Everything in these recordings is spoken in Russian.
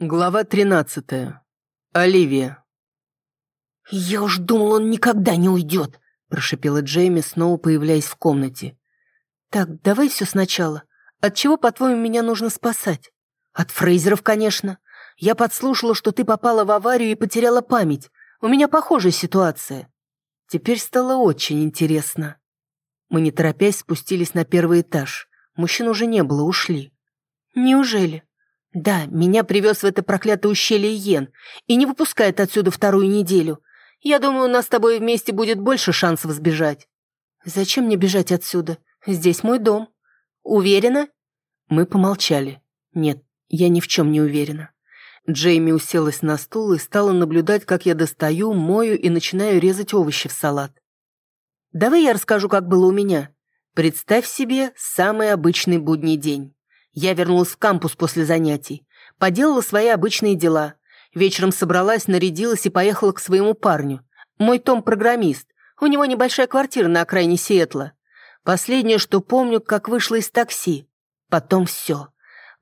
Глава 13. Оливия. «Я уж думал, он никогда не уйдет», – прошипела Джейми, снова появляясь в комнате. «Так, давай все сначала. От чего, по-твоему, меня нужно спасать? От Фрейзеров, конечно. Я подслушала, что ты попала в аварию и потеряла память. У меня похожая ситуация. Теперь стало очень интересно». Мы, не торопясь, спустились на первый этаж. Мужчин уже не было, ушли. «Неужели?» Да, меня привез в это проклятое ущелье Йен и не выпускает отсюда вторую неделю. Я думаю, у нас с тобой вместе будет больше шансов сбежать. Зачем мне бежать отсюда? Здесь мой дом. Уверена? Мы помолчали. Нет, я ни в чем не уверена. Джейми уселась на стул и стала наблюдать, как я достаю, мою и начинаю резать овощи в салат. Давай я расскажу, как было у меня. Представь себе самый обычный будний день. Я вернулась в кампус после занятий. Поделала свои обычные дела. Вечером собралась, нарядилась и поехала к своему парню. Мой Том программист. У него небольшая квартира на окраине Сиэтла. Последнее, что помню, как вышла из такси. Потом все.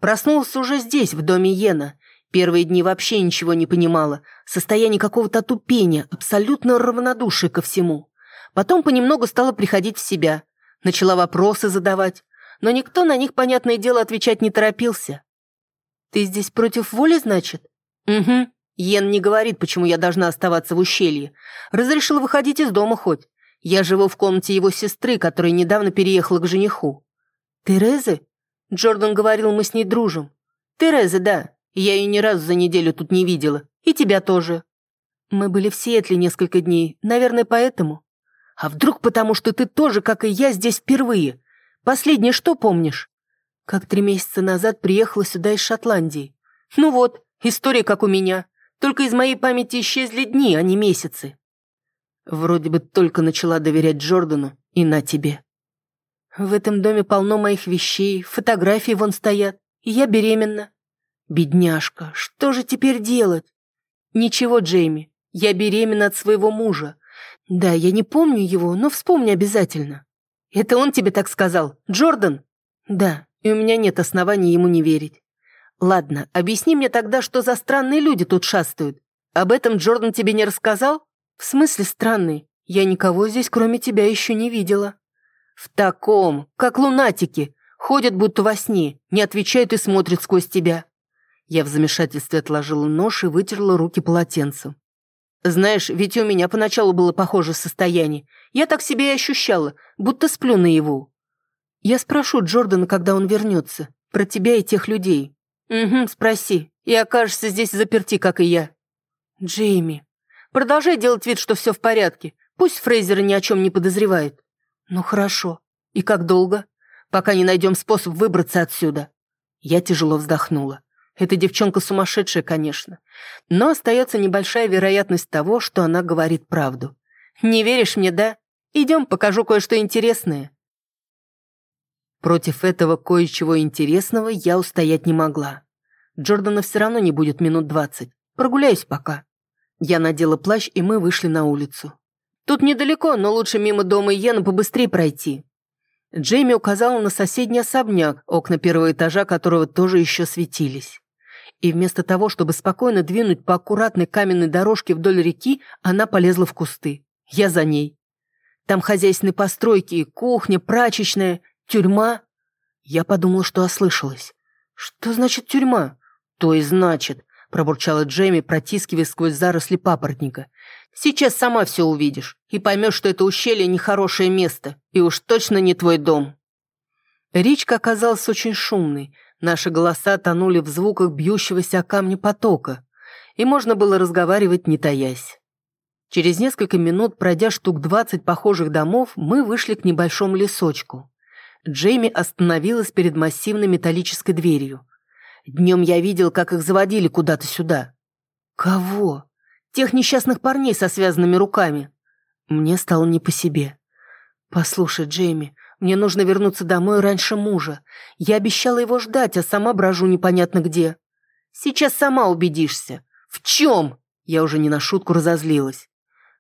Проснулась уже здесь, в доме Йена. Первые дни вообще ничего не понимала. Состояние какого-то тупения, абсолютно равнодушие ко всему. Потом понемногу стала приходить в себя. Начала вопросы задавать но никто на них, понятное дело, отвечать не торопился. «Ты здесь против воли, значит?» «Угу. Йен не говорит, почему я должна оставаться в ущелье. Разрешил выходить из дома хоть. Я живу в комнате его сестры, которая недавно переехала к жениху». «Терезы?» Джордан говорил, мы с ней дружим. «Тереза, да. Я ее ни разу за неделю тут не видела. И тебя тоже». «Мы были в Сиэтле несколько дней. Наверное, поэтому». «А вдруг потому, что ты тоже, как и я, здесь впервые? Последнее что помнишь? Как три месяца назад приехала сюда из Шотландии. Ну вот, история как у меня. Только из моей памяти исчезли дни, а не месяцы. Вроде бы только начала доверять Джордану, и на тебе. В этом доме полно моих вещей, фотографии вон стоят, и я беременна. Бедняжка, что же теперь делать? Ничего, Джейми, я беременна от своего мужа. Да, я не помню его, но вспомни обязательно. «Это он тебе так сказал? Джордан?» «Да, и у меня нет оснований ему не верить». «Ладно, объясни мне тогда, что за странные люди тут шастают. Об этом Джордан тебе не рассказал?» «В смысле странные? Я никого здесь, кроме тебя, еще не видела». «В таком, как лунатики. Ходят будто во сне, не отвечают и смотрят сквозь тебя». Я в замешательстве отложила нож и вытерла руки полотенцем. Знаешь, ведь у меня поначалу было похожее состояние. Я так себя и ощущала, будто сплю наяву. Я спрошу Джордана, когда он вернется, про тебя и тех людей. Угу, спроси, и окажешься здесь заперти, как и я. Джейми, продолжай делать вид, что все в порядке. Пусть Фрейзер ни о чем не подозревает. Ну хорошо. И как долго? Пока не найдем способ выбраться отсюда. Я тяжело вздохнула. Эта девчонка сумасшедшая, конечно. Но остается небольшая вероятность того, что она говорит правду. Не веришь мне, да? Идем, покажу кое-что интересное. Против этого кое-чего интересного я устоять не могла. Джордана все равно не будет минут двадцать. Прогуляюсь пока. Я надела плащ, и мы вышли на улицу. Тут недалеко, но лучше мимо дома Йена побыстрее пройти. Джейми указала на соседний особняк, окна первого этажа которого тоже еще светились и вместо того, чтобы спокойно двинуть по аккуратной каменной дорожке вдоль реки, она полезла в кусты. Я за ней. Там хозяйственные постройки, кухня, прачечная, тюрьма. Я подумала, что ослышалась. «Что значит тюрьма?» «То и значит», – пробурчала Джейми, протискиваясь сквозь заросли папоротника. «Сейчас сама все увидишь и поймешь, что это ущелье нехорошее место, и уж точно не твой дом». Речка оказалась очень шумной, Наши голоса тонули в звуках бьющегося о камни потока, и можно было разговаривать, не таясь. Через несколько минут, пройдя штук двадцать похожих домов, мы вышли к небольшому лесочку. Джейми остановилась перед массивной металлической дверью. Днем я видел, как их заводили куда-то сюда. Кого? Тех несчастных парней со связанными руками. Мне стало не по себе. Послушай, Джейми, мне нужно вернуться домой раньше мужа. Я обещала его ждать, а сама брожу непонятно где. Сейчас сама убедишься. В чем? Я уже не на шутку разозлилась.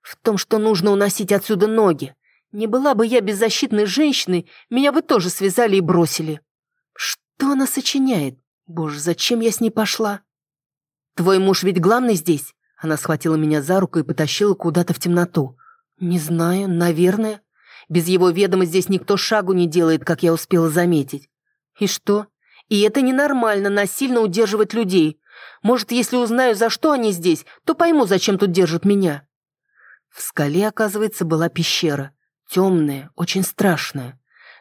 В том, что нужно уносить отсюда ноги. Не была бы я беззащитной женщиной, меня бы тоже связали и бросили. Что она сочиняет? Боже, зачем я с ней пошла? Твой муж ведь главный здесь?» Она схватила меня за руку и потащила куда-то в темноту. «Не знаю, наверное. Без его ведома здесь никто шагу не делает, как я успела заметить. И что? И это ненормально, насильно удерживать людей. Может, если узнаю, за что они здесь, то пойму, зачем тут держат меня». В скале, оказывается, была пещера. Темная, очень страшная.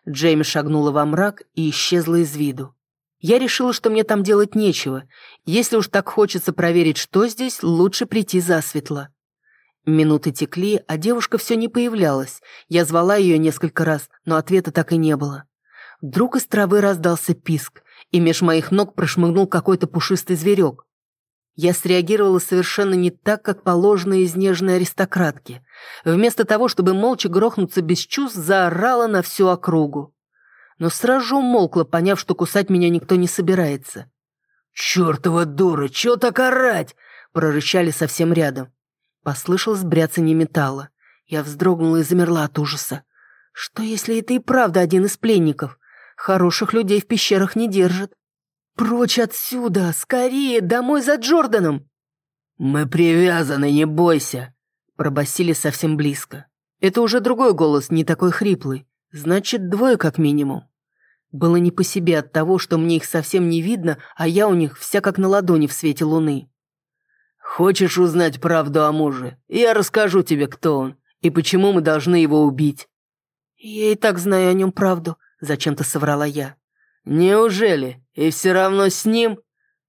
Джейми шагнула во мрак и исчезла из виду. Я решила, что мне там делать нечего. Если уж так хочется проверить, что здесь, лучше прийти засветло. Минуты текли, а девушка все не появлялась. Я звала ее несколько раз, но ответа так и не было. Вдруг из травы раздался писк, и меж моих ног прошмыгнул какой-то пушистый зверек. Я среагировала совершенно не так, как положено из нежной аристократки. Вместо того, чтобы молча грохнуться без чувств, заорала на всю округу но сразу же умолкла, поняв, что кусать меня никто не собирается. «Чёртова дура, чё так орать?» прорычали совсем рядом. Послышалось бряцание металла. Я вздрогнула и замерла от ужаса. Что, если это и правда один из пленников? Хороших людей в пещерах не держат. «Прочь отсюда! Скорее! Домой за Джорданом!» «Мы привязаны, не бойся!» Пробасили совсем близко. Это уже другой голос, не такой хриплый. Значит, двое как минимум. Было не по себе от того, что мне их совсем не видно, а я у них вся как на ладони в свете луны. «Хочешь узнать правду о муже? Я расскажу тебе, кто он и почему мы должны его убить». «Я и так знаю о нем правду», — зачем-то соврала я. «Неужели? И все равно с ним?»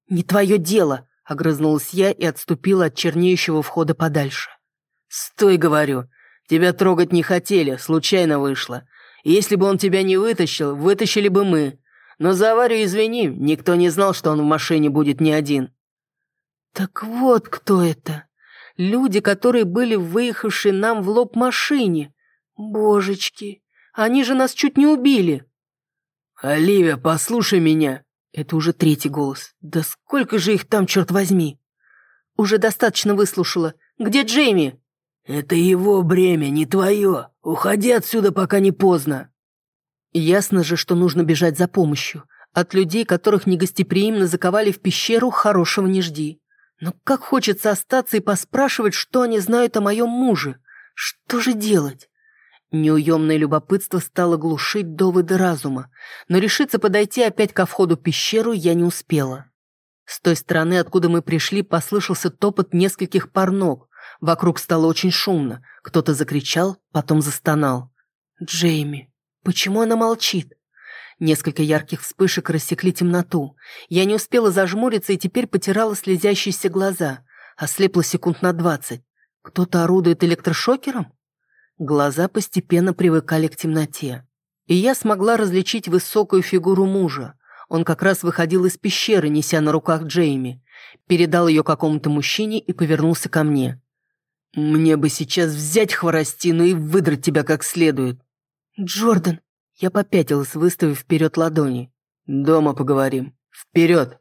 «Не твое дело», — огрызнулась я и отступила от чернеющего входа подальше. «Стой, говорю. Тебя трогать не хотели, случайно вышло. Если бы он тебя не вытащил, вытащили бы мы. Но за аварию извини, никто не знал, что он в машине будет не один». «Так вот кто это. Люди, которые были выехавшие нам в лоб машине. Божечки, они же нас чуть не убили». «Оливия, послушай меня!» Это уже третий голос. «Да сколько же их там, черт возьми!» «Уже достаточно выслушала. Где Джейми?» «Это его бремя, не твое. Уходи отсюда, пока не поздно». Ясно же, что нужно бежать за помощью. От людей, которых негостеприимно заковали в пещеру, хорошего не жди. Но как хочется остаться и поспрашивать, что они знают о моем муже. Что же делать? Неуемное любопытство стало глушить доводы разума, но решиться подойти опять ко входу в пещеру я не успела. С той стороны, откуда мы пришли, послышался топот нескольких пар ног. Вокруг стало очень шумно. Кто-то закричал, потом застонал. «Джейми, почему она молчит?» Несколько ярких вспышек рассекли темноту. Я не успела зажмуриться и теперь потирала слезящиеся глаза. Ослепла секунд на двадцать. Кто-то орудует электрошокером? Глаза постепенно привыкали к темноте. И я смогла различить высокую фигуру мужа. Он как раз выходил из пещеры, неся на руках Джейми. Передал ее какому-то мужчине и повернулся ко мне. «Мне бы сейчас взять хворостину и выдрать тебя как следует». «Джордан!» Я попятилась, выставив вперед ладони. «Дома поговорим. Вперед!»